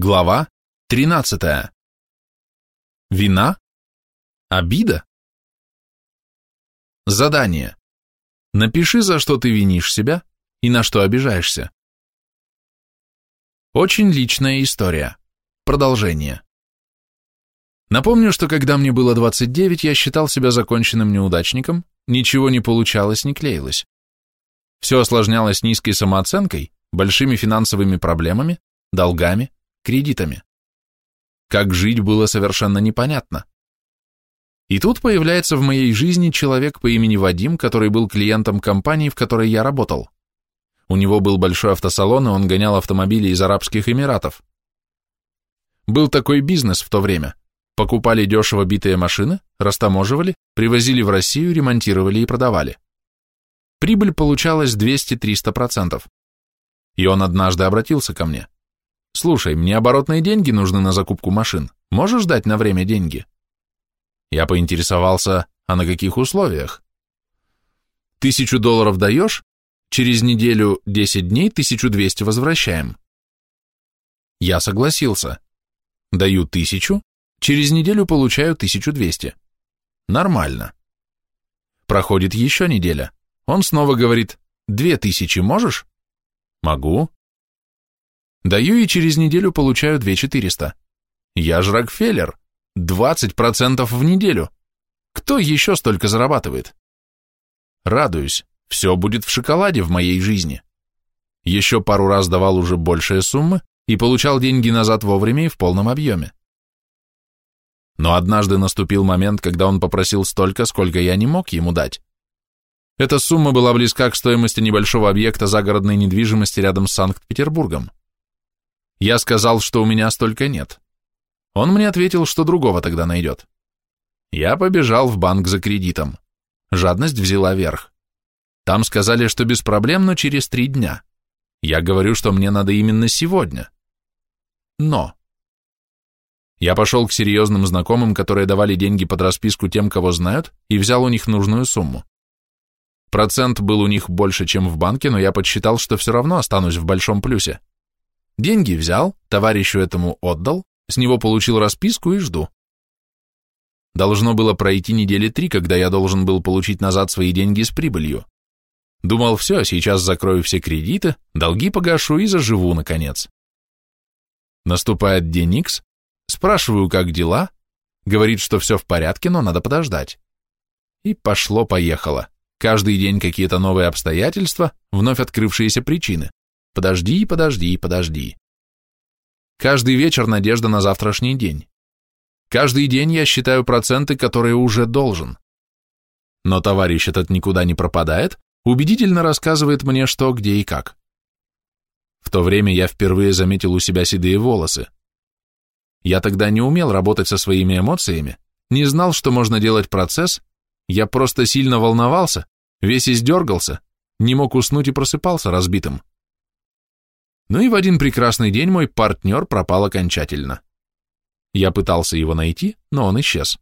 Глава 13. Вина? Обида? Задание. Напиши, за что ты винишь себя и на что обижаешься. Очень личная история. Продолжение. Напомню, что когда мне было 29, я считал себя законченным неудачником, ничего не получалось, не клеилось. Все осложнялось низкой самооценкой, большими финансовыми проблемами, долгами, кредитами. Как жить было совершенно непонятно. И тут появляется в моей жизни человек по имени Вадим, который был клиентом компании, в которой я работал. У него был большой автосалон, и он гонял автомобили из Арабских Эмиратов. Был такой бизнес в то время. Покупали дешево битые машины, растаможивали, привозили в Россию, ремонтировали и продавали. Прибыль получалась 200-300%. И он однажды обратился ко мне. Слушай, мне оборотные деньги нужны на закупку машин. Можешь дать на время деньги? Я поинтересовался, а на каких условиях? Тысячу долларов даешь, через неделю 10 дней 1200 возвращаем. Я согласился. Даю тысячу, через неделю получаю 1200. Нормально. Проходит еще неделя. Он снова говорит, две тысячи можешь? Могу. Даю и через неделю получаю 2400. Я ж Рокфеллер. 20% в неделю. Кто еще столько зарабатывает? Радуюсь, все будет в шоколаде в моей жизни. Еще пару раз давал уже большие суммы и получал деньги назад вовремя и в полном объеме. Но однажды наступил момент, когда он попросил столько, сколько я не мог ему дать. Эта сумма была близка к стоимости небольшого объекта загородной недвижимости рядом с Санкт-Петербургом. Я сказал, что у меня столько нет. Он мне ответил, что другого тогда найдет. Я побежал в банк за кредитом. Жадность взяла верх. Там сказали, что без проблем, но через три дня. Я говорю, что мне надо именно сегодня. Но. Я пошел к серьезным знакомым, которые давали деньги под расписку тем, кого знают, и взял у них нужную сумму. Процент был у них больше, чем в банке, но я подсчитал, что все равно останусь в большом плюсе. Деньги взял, товарищу этому отдал, с него получил расписку и жду. Должно было пройти недели три, когда я должен был получить назад свои деньги с прибылью. Думал, все, сейчас закрою все кредиты, долги погашу и заживу, наконец. Наступает день Икс, спрашиваю, как дела, говорит, что все в порядке, но надо подождать. И пошло-поехало. Каждый день какие-то новые обстоятельства, вновь открывшиеся причины. Подожди, подожди, подожди. Каждый вечер надежда на завтрашний день. Каждый день я считаю проценты, которые уже должен. Но товарищ этот никуда не пропадает, убедительно рассказывает мне, что, где и как. В то время я впервые заметил у себя седые волосы. Я тогда не умел работать со своими эмоциями, не знал, что можно делать процесс, я просто сильно волновался, весь издергался, не мог уснуть и просыпался разбитым. Ну и в один прекрасный день мой партнер пропал окончательно. Я пытался его найти, но он исчез.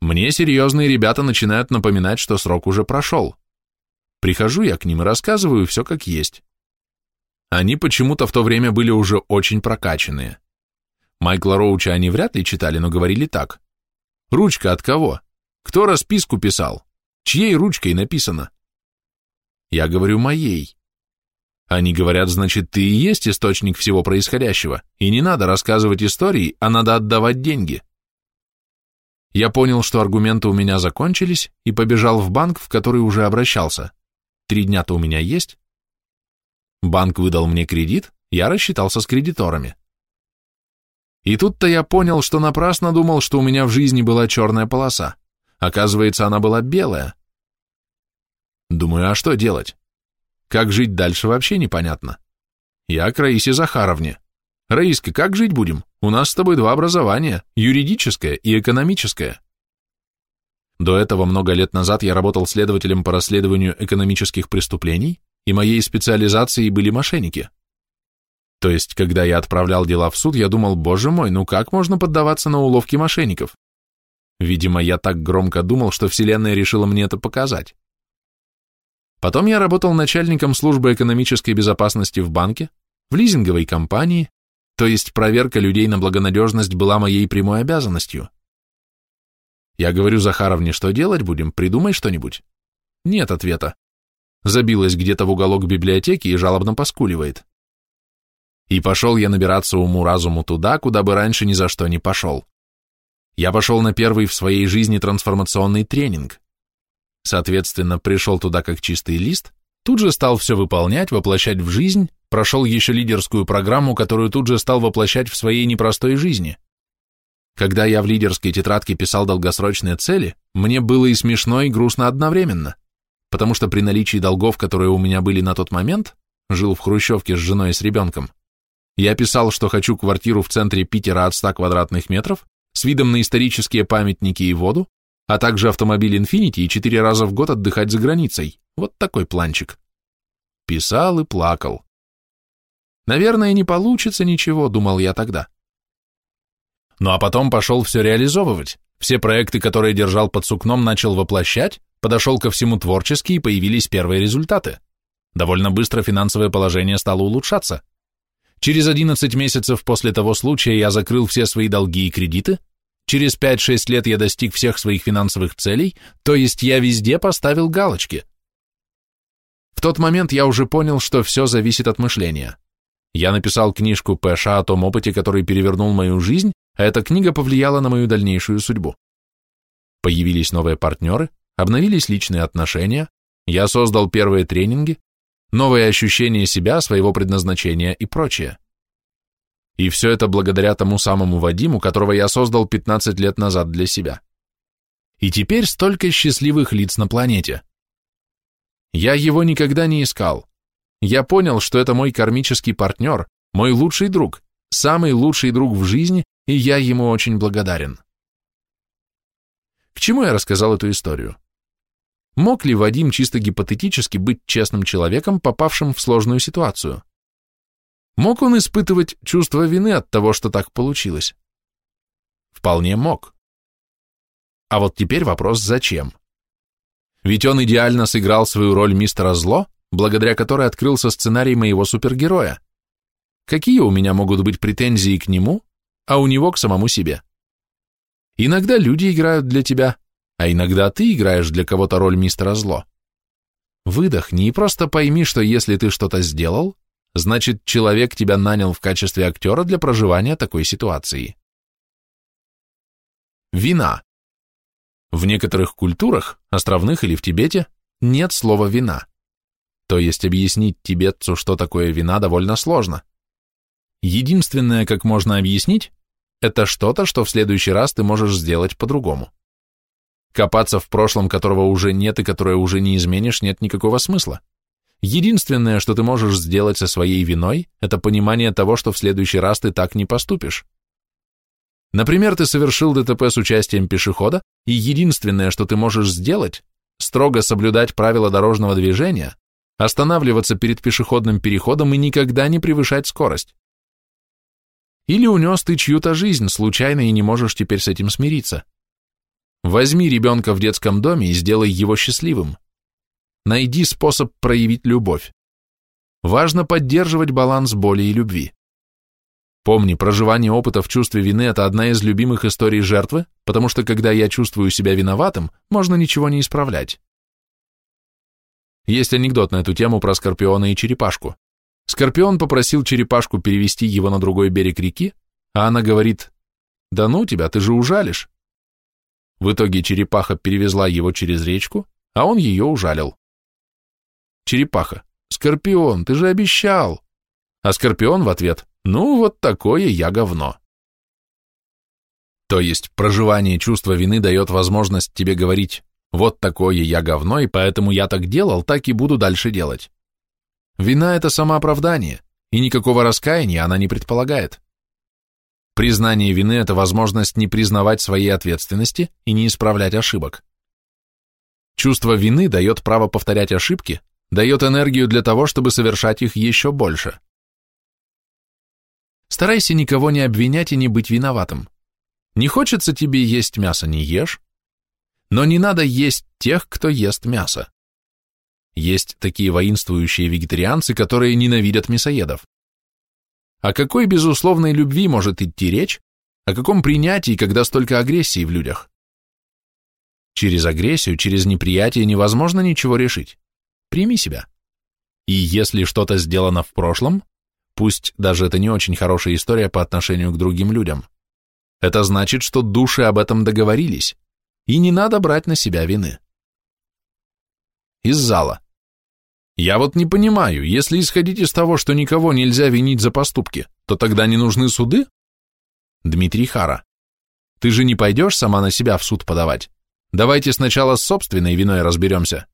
Мне серьезные ребята начинают напоминать, что срок уже прошел. Прихожу я к ним и рассказываю все как есть. Они почему-то в то время были уже очень прокачанные. Майкла Роуча они вряд ли читали, но говорили так. Ручка от кого? Кто расписку писал? Чьей ручкой написано? Я говорю моей. Они говорят, значит, ты и есть источник всего происходящего, и не надо рассказывать истории, а надо отдавать деньги. Я понял, что аргументы у меня закончились, и побежал в банк, в который уже обращался. Три дня-то у меня есть. Банк выдал мне кредит, я рассчитался с кредиторами. И тут-то я понял, что напрасно думал, что у меня в жизни была черная полоса. Оказывается, она была белая. Думаю, а что делать? Как жить дальше вообще непонятно. Я к Раисе Захаровне. Раиска, как жить будем? У нас с тобой два образования, юридическое и экономическое. До этого много лет назад я работал следователем по расследованию экономических преступлений, и моей специализацией были мошенники. То есть, когда я отправлял дела в суд, я думал, боже мой, ну как можно поддаваться на уловки мошенников? Видимо, я так громко думал, что Вселенная решила мне это показать. Потом я работал начальником службы экономической безопасности в банке, в лизинговой компании, То есть проверка людей на благонадежность была моей прямой обязанностью. Я говорю Захаровне, что делать будем, придумай что-нибудь. Нет ответа. Забилась где-то в уголок библиотеки и жалобно поскуливает. И пошел я набираться уму-разуму туда, куда бы раньше ни за что не пошел. Я пошел на первый в своей жизни трансформационный тренинг. Соответственно, пришел туда как чистый лист, тут же стал все выполнять, воплощать в жизнь, прошел еще лидерскую программу, которую тут же стал воплощать в своей непростой жизни. Когда я в лидерской тетрадке писал долгосрочные цели, мне было и смешно, и грустно одновременно, потому что при наличии долгов, которые у меня были на тот момент, жил в хрущевке с женой и с ребенком, я писал, что хочу квартиру в центре Питера от 100 квадратных метров с видом на исторические памятники и воду, а также автомобиль Infiniti и четыре раза в год отдыхать за границей. Вот такой планчик. Писал и плакал. Наверное, не получится ничего, думал я тогда. Ну а потом пошел все реализовывать. Все проекты, которые держал под сукном, начал воплощать, подошел ко всему творчески и появились первые результаты. Довольно быстро финансовое положение стало улучшаться. Через 11 месяцев после того случая я закрыл все свои долги и кредиты, через 5-6 лет я достиг всех своих финансовых целей, то есть я везде поставил галочки. В тот момент я уже понял, что все зависит от мышления. Я написал книжку Пэша о том опыте, который перевернул мою жизнь, а эта книга повлияла на мою дальнейшую судьбу. Появились новые партнеры, обновились личные отношения, я создал первые тренинги, новые ощущения себя, своего предназначения и прочее. И все это благодаря тому самому Вадиму, которого я создал 15 лет назад для себя. И теперь столько счастливых лиц на планете. Я его никогда не искал. Я понял, что это мой кармический партнер, мой лучший друг, самый лучший друг в жизни, и я ему очень благодарен. К чему я рассказал эту историю? Мог ли Вадим чисто гипотетически быть честным человеком, попавшим в сложную ситуацию? Мог он испытывать чувство вины от того, что так получилось? Вполне мог. А вот теперь вопрос «зачем?». Ведь он идеально сыграл свою роль мистера Зло, благодаря которой открылся сценарий моего супергероя. Какие у меня могут быть претензии к нему, а у него к самому себе? Иногда люди играют для тебя, а иногда ты играешь для кого-то роль мистера Зло. Выдохни и просто пойми, что если ты что-то сделал, значит, человек тебя нанял в качестве актера для проживания такой ситуации. Вина. В некоторых культурах, островных или в Тибете, нет слова «вина». То есть объяснить тибетцу, что такое вина, довольно сложно. Единственное, как можно объяснить, это что-то, что в следующий раз ты можешь сделать по-другому. Копаться в прошлом, которого уже нет и которое уже не изменишь, нет никакого смысла. Единственное, что ты можешь сделать со своей виной, это понимание того, что в следующий раз ты так не поступишь. Например, ты совершил ДТП с участием пешехода, и единственное, что ты можешь сделать, строго соблюдать правила дорожного движения, останавливаться перед пешеходным переходом и никогда не превышать скорость. Или унес ты чью-то жизнь случайно и не можешь теперь с этим смириться. Возьми ребенка в детском доме и сделай его счастливым. Найди способ проявить любовь. Важно поддерживать баланс боли и любви. Помни, проживание опыта в чувстве вины – это одна из любимых историй жертвы, потому что когда я чувствую себя виноватым, можно ничего не исправлять. Есть анекдот на эту тему про Скорпиона и черепашку. Скорпион попросил черепашку перевести его на другой берег реки, а она говорит, «Да ну тебя, ты же ужалишь». В итоге черепаха перевезла его через речку, а он ее ужалил. Черепаха. «Скорпион, ты же обещал!» А Скорпион в ответ. «Ну, вот такое я говно». То есть проживание чувства вины дает возможность тебе говорить «вот такое я говно, и поэтому я так делал, так и буду дальше делать». Вина – это самооправдание, и никакого раскаяния она не предполагает. Признание вины – это возможность не признавать своей ответственности и не исправлять ошибок. Чувство вины дает право повторять ошибки, дает энергию для того, чтобы совершать их еще больше. Старайся никого не обвинять и не быть виноватым. Не хочется тебе есть мясо – не ешь, но не надо есть тех, кто ест мясо. Есть такие воинствующие вегетарианцы, которые ненавидят мясоедов. О какой безусловной любви может идти речь, о каком принятии, когда столько агрессии в людях? Через агрессию, через неприятие невозможно ничего решить. Прими себя. И если что-то сделано в прошлом, пусть даже это не очень хорошая история по отношению к другим людям, это значит, что души об этом договорились, и не надо брать на себя вины. Из зала. Я вот не понимаю, если исходить из того, что никого нельзя винить за поступки, то тогда не нужны суды? Дмитрий Хара. Ты же не пойдешь сама на себя в суд подавать? Давайте сначала с собственной виной разберемся.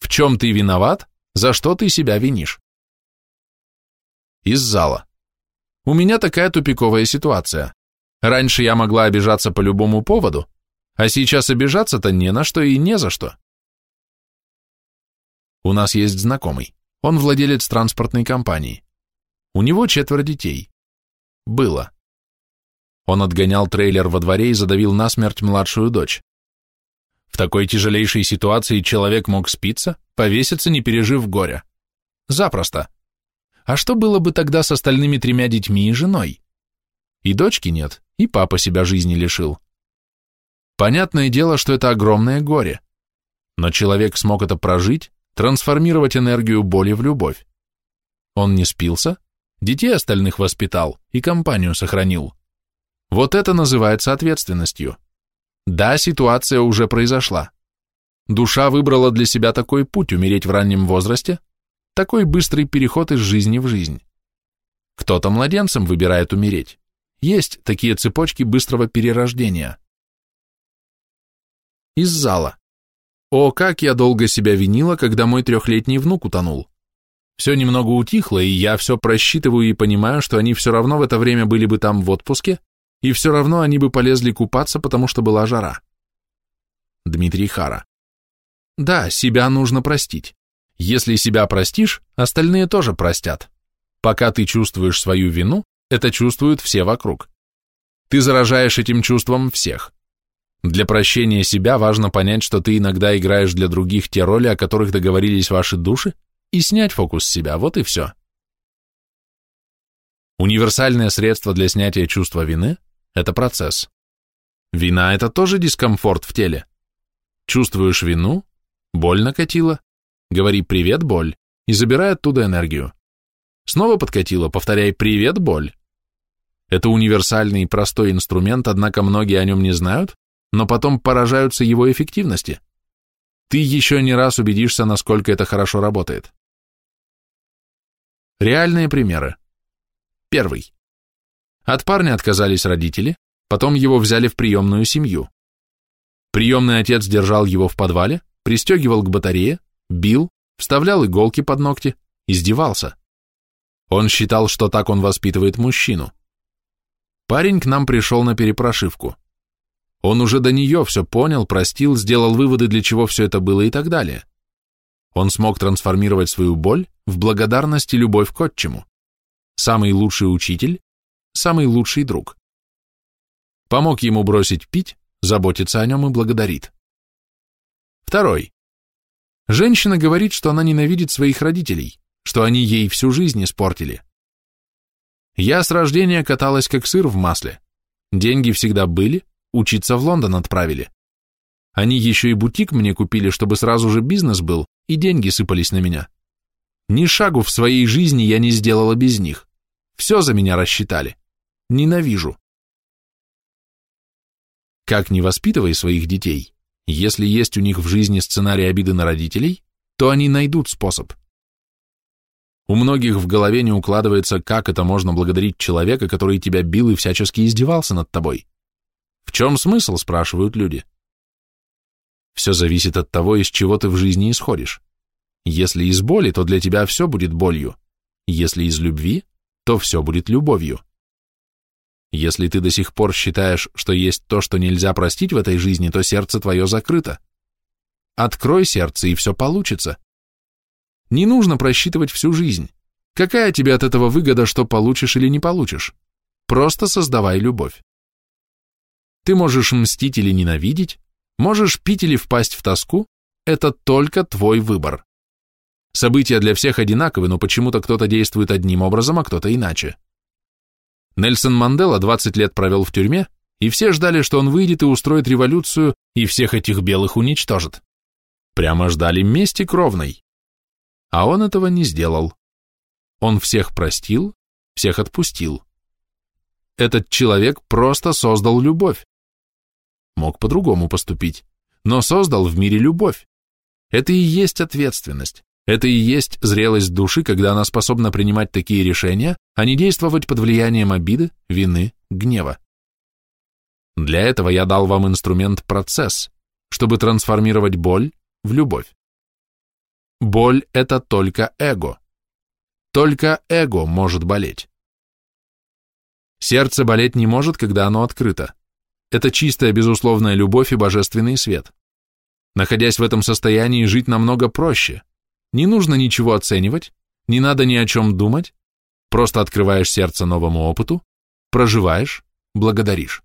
В чем ты виноват, за что ты себя винишь? Из зала. У меня такая тупиковая ситуация. Раньше я могла обижаться по любому поводу, а сейчас обижаться-то не на что и не за что. У нас есть знакомый. Он владелец транспортной компании. У него четверо детей. Было. Он отгонял трейлер во дворе и задавил насмерть младшую дочь. В такой тяжелейшей ситуации человек мог спиться, повеситься, не пережив горя. Запросто. А что было бы тогда с остальными тремя детьми и женой? И дочки нет, и папа себя жизни лишил. Понятное дело, что это огромное горе. Но человек смог это прожить, трансформировать энергию боли в любовь. Он не спился, детей остальных воспитал и компанию сохранил. Вот это называется ответственностью. Да, ситуация уже произошла. Душа выбрала для себя такой путь умереть в раннем возрасте, такой быстрый переход из жизни в жизнь. Кто-то младенцем выбирает умереть. Есть такие цепочки быстрого перерождения. Из зала. О, как я долго себя винила, когда мой трехлетний внук утонул. Все немного утихло, и я все просчитываю и понимаю, что они все равно в это время были бы там в отпуске, и все равно они бы полезли купаться, потому что была жара. Дмитрий Хара. Да, себя нужно простить. Если себя простишь, остальные тоже простят. Пока ты чувствуешь свою вину, это чувствуют все вокруг. Ты заражаешь этим чувством всех. Для прощения себя важно понять, что ты иногда играешь для других те роли, о которых договорились ваши души, и снять фокус с себя, вот и все. Универсальное средство для снятия чувства вины это процесс. Вина – это тоже дискомфорт в теле. Чувствуешь вину, боль накатила, говори «привет, боль» и забирай оттуда энергию. Снова подкатила, повторяй «привет, боль». Это универсальный и простой инструмент, однако многие о нем не знают, но потом поражаются его эффективности. Ты еще не раз убедишься, насколько это хорошо работает. Реальные примеры. Первый. От парня отказались родители, потом его взяли в приемную семью. Приемный отец держал его в подвале, пристегивал к батарее, бил, вставлял иголки под ногти, издевался. Он считал, что так он воспитывает мужчину. Парень к нам пришел на перепрошивку. Он уже до нее все понял, простил, сделал выводы, для чего все это было и так далее. Он смог трансформировать свою боль в благодарность и любовь к отчиму. Самый лучший учитель самый лучший друг. Помог ему бросить пить, заботится о нем и благодарит. Второй. Женщина говорит, что она ненавидит своих родителей, что они ей всю жизнь испортили. Я с рождения каталась как сыр в масле. Деньги всегда были, учиться в Лондон отправили. Они еще и бутик мне купили, чтобы сразу же бизнес был, и деньги сыпались на меня. Ни шагу в своей жизни я не сделала без них. Все за меня рассчитали. Ненавижу. Как не воспитывай своих детей, если есть у них в жизни сценарий обиды на родителей, то они найдут способ. У многих в голове не укладывается, как это можно благодарить человека, который тебя бил и всячески издевался над тобой. В чем смысл, спрашивают люди. Все зависит от того, из чего ты в жизни исходишь. Если из боли, то для тебя все будет болью. Если из любви, то все будет любовью. Если ты до сих пор считаешь, что есть то, что нельзя простить в этой жизни, то сердце твое закрыто. Открой сердце, и все получится. Не нужно просчитывать всю жизнь. Какая тебе от этого выгода, что получишь или не получишь? Просто создавай любовь. Ты можешь мстить или ненавидеть, можешь пить или впасть в тоску, это только твой выбор. События для всех одинаковы, но почему-то кто-то действует одним образом, а кто-то иначе. Нельсон Мандела 20 лет провел в тюрьме, и все ждали, что он выйдет и устроит революцию, и всех этих белых уничтожит. Прямо ждали мести кровной. А он этого не сделал. Он всех простил, всех отпустил. Этот человек просто создал любовь. Мог по-другому поступить, но создал в мире любовь. Это и есть ответственность. Это и есть зрелость души, когда она способна принимать такие решения, а не действовать под влиянием обиды, вины, гнева. Для этого я дал вам инструмент процесс, чтобы трансформировать боль в любовь. Боль – это только эго. Только эго может болеть. Сердце болеть не может, когда оно открыто. Это чистая безусловная любовь и божественный свет. Находясь в этом состоянии, жить намного проще. Не нужно ничего оценивать, не надо ни о чем думать, просто открываешь сердце новому опыту, проживаешь, благодаришь.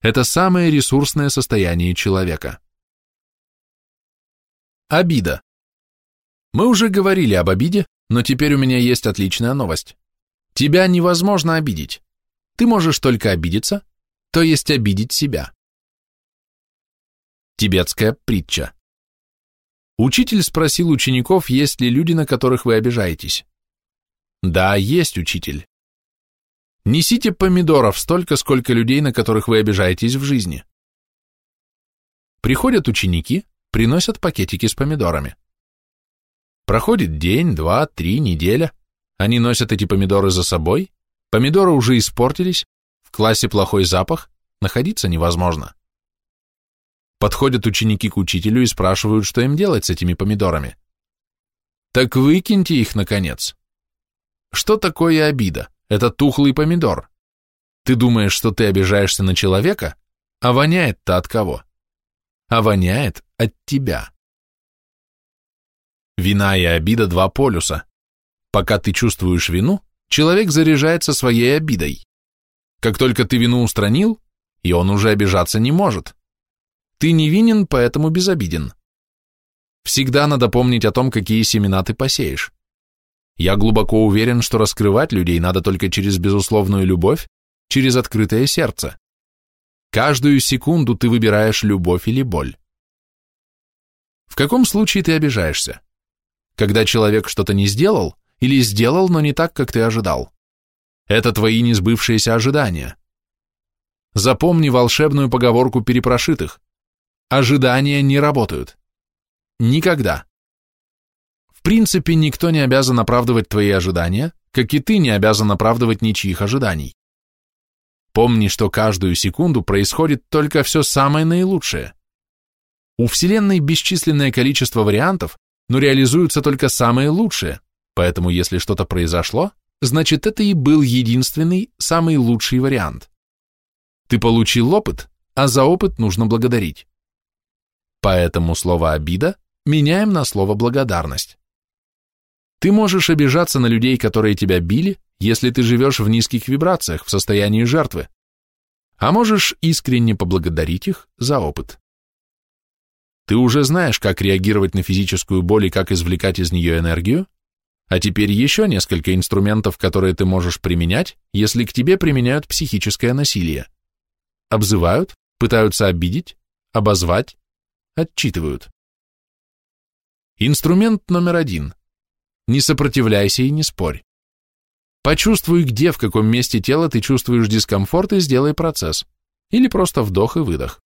Это самое ресурсное состояние человека. Обида. Мы уже говорили об обиде, но теперь у меня есть отличная новость. Тебя невозможно обидеть. Ты можешь только обидеться, то есть обидеть себя. Тибетская притча. Учитель спросил учеников, есть ли люди, на которых вы обижаетесь. Да, есть учитель. Несите помидоров столько, сколько людей, на которых вы обижаетесь в жизни. Приходят ученики, приносят пакетики с помидорами. Проходит день, два, три, неделя. Они носят эти помидоры за собой. Помидоры уже испортились, в классе плохой запах, находиться невозможно. Подходят ученики к учителю и спрашивают, что им делать с этими помидорами. Так выкиньте их, наконец. Что такое обида? Это тухлый помидор. Ты думаешь, что ты обижаешься на человека, а воняет-то от кого? А воняет от тебя. Вина и обида – два полюса. Пока ты чувствуешь вину, человек заряжается своей обидой. Как только ты вину устранил, и он уже обижаться не может. Ты невинен, поэтому безобиден. Всегда надо помнить о том, какие семена ты посеешь. Я глубоко уверен, что раскрывать людей надо только через безусловную любовь, через открытое сердце. Каждую секунду ты выбираешь любовь или боль. В каком случае ты обижаешься? Когда человек что-то не сделал или сделал, но не так, как ты ожидал. Это твои несбывшиеся ожидания. Запомни волшебную поговорку перепрошитых. Ожидания не работают. Никогда. В принципе, никто не обязан оправдывать твои ожидания, как и ты не обязан оправдывать ничьих ожиданий. Помни, что каждую секунду происходит только все самое наилучшее. У Вселенной бесчисленное количество вариантов, но реализуются только самые лучшие, поэтому если что-то произошло, значит это и был единственный, самый лучший вариант. Ты получил опыт, а за опыт нужно благодарить. Поэтому слово «обида» меняем на слово «благодарность». Ты можешь обижаться на людей, которые тебя били, если ты живешь в низких вибрациях, в состоянии жертвы, а можешь искренне поблагодарить их за опыт. Ты уже знаешь, как реагировать на физическую боль и как извлекать из нее энергию, а теперь еще несколько инструментов, которые ты можешь применять, если к тебе применяют психическое насилие. Обзывают, пытаются обидеть, обозвать, отчитывают. Инструмент номер один. Не сопротивляйся и не спорь. Почувствуй, где, в каком месте тела ты чувствуешь дискомфорт и сделай процесс. Или просто вдох и выдох.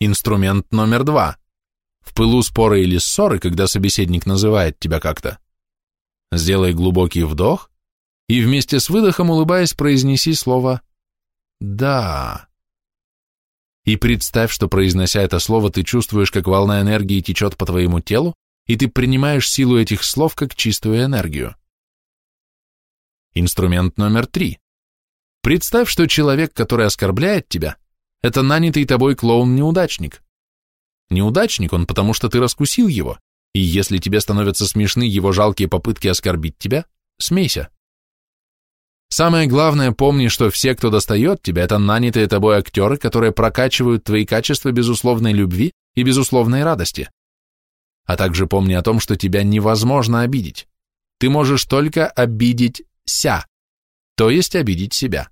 Инструмент номер два. В пылу спора или ссоры, когда собеседник называет тебя как-то, сделай глубокий вдох и вместе с выдохом, улыбаясь, произнеси слово «да». И представь, что, произнося это слово, ты чувствуешь, как волна энергии течет по твоему телу, и ты принимаешь силу этих слов как чистую энергию. Инструмент номер три. Представь, что человек, который оскорбляет тебя, это нанятый тобой клоун-неудачник. Неудачник он, потому что ты раскусил его, и если тебе становятся смешны его жалкие попытки оскорбить тебя, смейся. Самое главное, помни, что все, кто достает тебя, это нанятые тобой актеры, которые прокачивают твои качества безусловной любви и безусловной радости. А также помни о том, что тебя невозможно обидеть. Ты можешь только обидеть ся. то есть обидеть себя.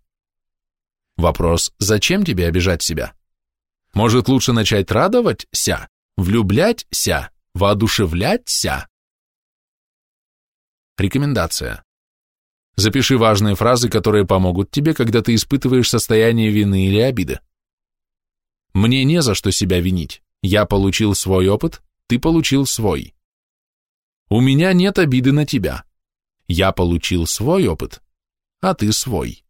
Вопрос, зачем тебе обижать себя? Может, лучше начать радоваться, влюбляться, воодушевляться? Рекомендация. Запиши важные фразы, которые помогут тебе, когда ты испытываешь состояние вины или обиды. Мне не за что себя винить. Я получил свой опыт, ты получил свой. У меня нет обиды на тебя. Я получил свой опыт, а ты свой.